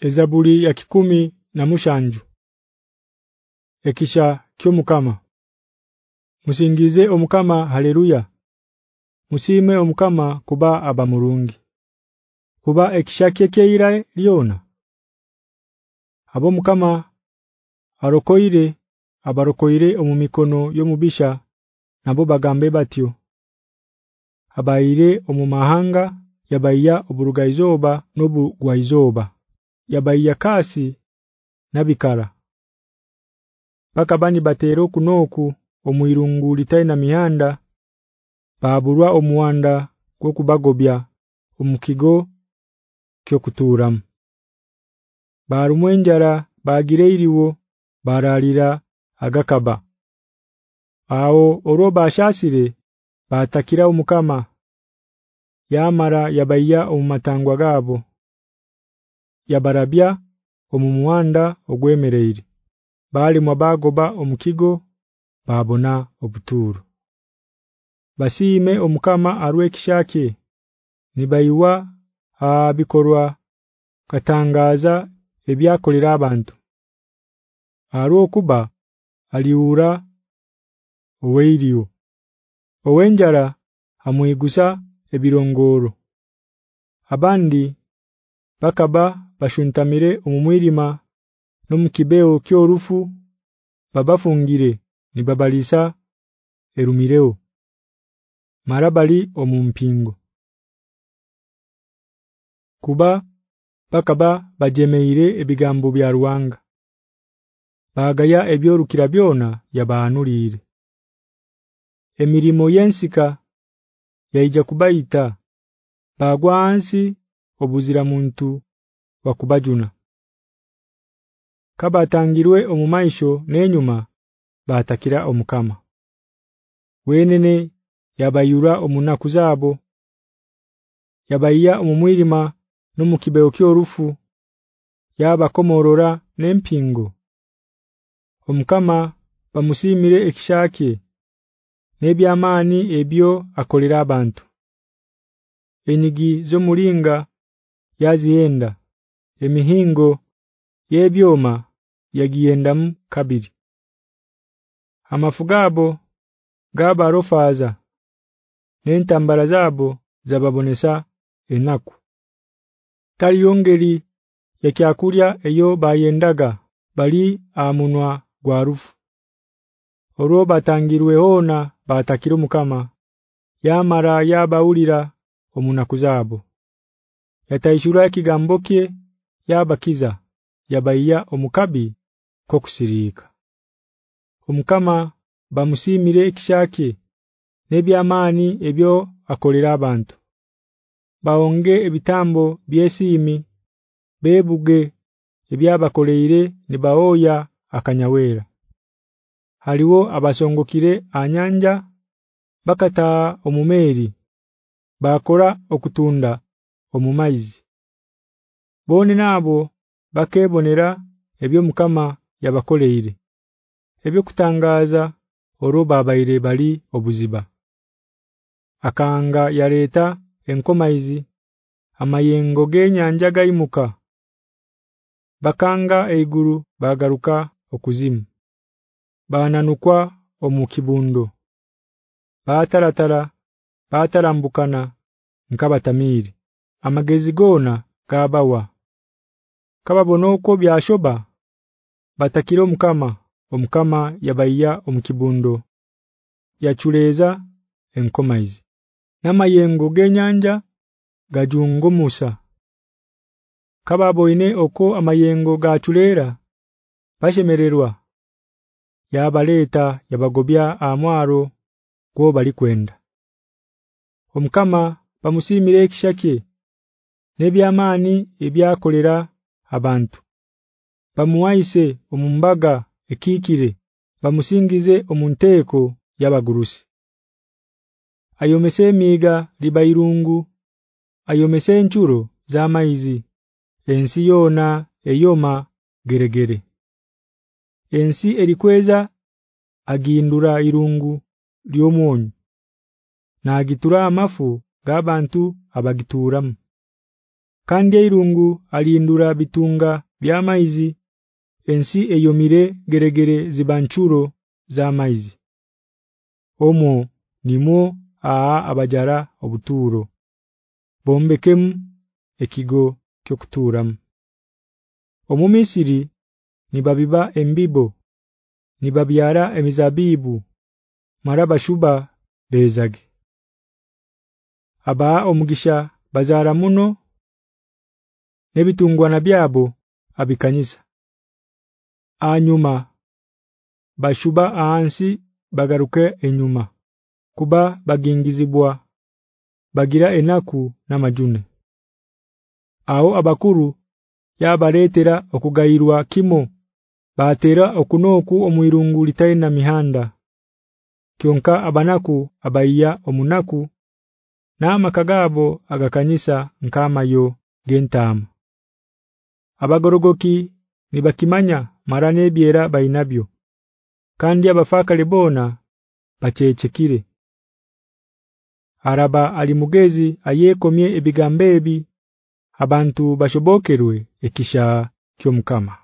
Ezabuli ya kikumi na mushanju. Ekisha kyomukama Musingize omukama haleluya. Musime omukama kuba abamurungi Kuba ekisha kekeira lyona. Abo mukama arokoire abarokoire omumikono yomubisha nabo bagambe batyo. Abaire omumahanga yabaiya oburugaizoba nobugwaizoba yabaiya kasi nabikara Bakabani batero kunoku omwirungu litaina mihanda baburwa omuwanda kokubagobya omukigo kyo kuturamu. Barumwenjara bagireiriwo baralira agakaba. Awo oroba ashasire batakira omukama yamara yabaiya omumatangwa gabo yabarabya omumuwanda ogwemereere bali mwabagoba omukigo babona obuturo Basime omukama arwe kishake nibayiwa abikorwa katangaza ebyakolera abantu. Aro kuba aliura oweiriyo Owenjara amuyigusa ebirongoro. Abandi bakaba bashuntamire omumwirima nomukibeo kyorufu babafungire nibabalisa erumireo marabali omumpingo Kuba bakaba bajemeire ebigambo bya ruwanga. Bagaya ebyorukira byona yabanulire Emirimo yensika yaija kubaita bagwansi obuzira muntu wakubajuna Kabatangirwe omumaisho nenyuma batakira omukama. Wenene yabayura omunaku zabo Yabaiya omumwirima nomukibeo kyorufu yabakomorora nempingo. Omukama bamusimire ekishake nebyamani ebyo akolera abantu. Enigi zo mulinga yazienda. Emihingo yebyoma yagiyendamu kabiri. Amafugabo gaba rofaza nentambara zabo zababonesa enaku Taliyongeri yakyakulya eyo bayendaga bali amunwa gwarufu Oro batangirwe hona batakira mukama yamara yabaulira omunakuzabo Yataishura kigamboke yabakiza yabaiya omukabi kokusirika. Omukama bamusimire ekishake nebyamani ebyo akolera abantu. Baonge ebitambo byesimi bebuge ebyabakoleere nibaoya akanyawera. Haliwo abasongokire anyanja bakata omumeri bakora okutunda omumaizi Boni nabo bakebonera ebyo mukama yabakoleere ebyo kutangaza oroba abaire bali obuziba. Akanga yareta enkomaizi amayengo genyanja gaimuka Bakanga eiguru bagaruka okuzimu Bananukwa omukibundo Bataratara batarambukana nkabatamiri amagezi gona gabawa Kababona uko byashoba batakira omukama omukama yabaiya omukibundo. Yachuleza enkomaizi namayengo genyanja gajungumusa Kababoine oko amayengo gachulera bashemererwa. Yabaleta yabagobya amwaro go bali kwenda Omukama bamusimire ekishake nebyamani ebyakolera abantu. Bamuwaise omumbaga ekikire bamusingize omunteko yabagurusi. Ayomese miga libairungu ayomese enchuro za maizi ensi yona eyoma geregere. Ensi erikweza agindura irungu lyomonyo na agitura amafu gabantu abagituramu kandi irungu alindura bitunga byamaizi ensi eyomire geregere zibanchuro za maizi. Omo nimo aa abajara obuturo. Bombekem ekigo kyokuturam omumisiri nibabiba embibo nibabyara emizabibu maraba shuba bezage. Aba omugisha bazara muno nebitungwa na byabo abikanyisa anyuma bashuba ahansi bagaruke enyuma kuba bagingizibwa bagira enaku namajune. Aho abakuru yabaletera okugayirwa kimo batera okunoku omwirungu litaina mihanda. Kyonka abanaku abaiya omunaku na makagabo agakanyisa nkama yo gentamu abagorogoki nibakimanya marane byera bainabyo kandi abafaka libona bachechekire. Araba alimugezi ayekomye ebigambebi abantu bashobokerwe ekisha kyomkama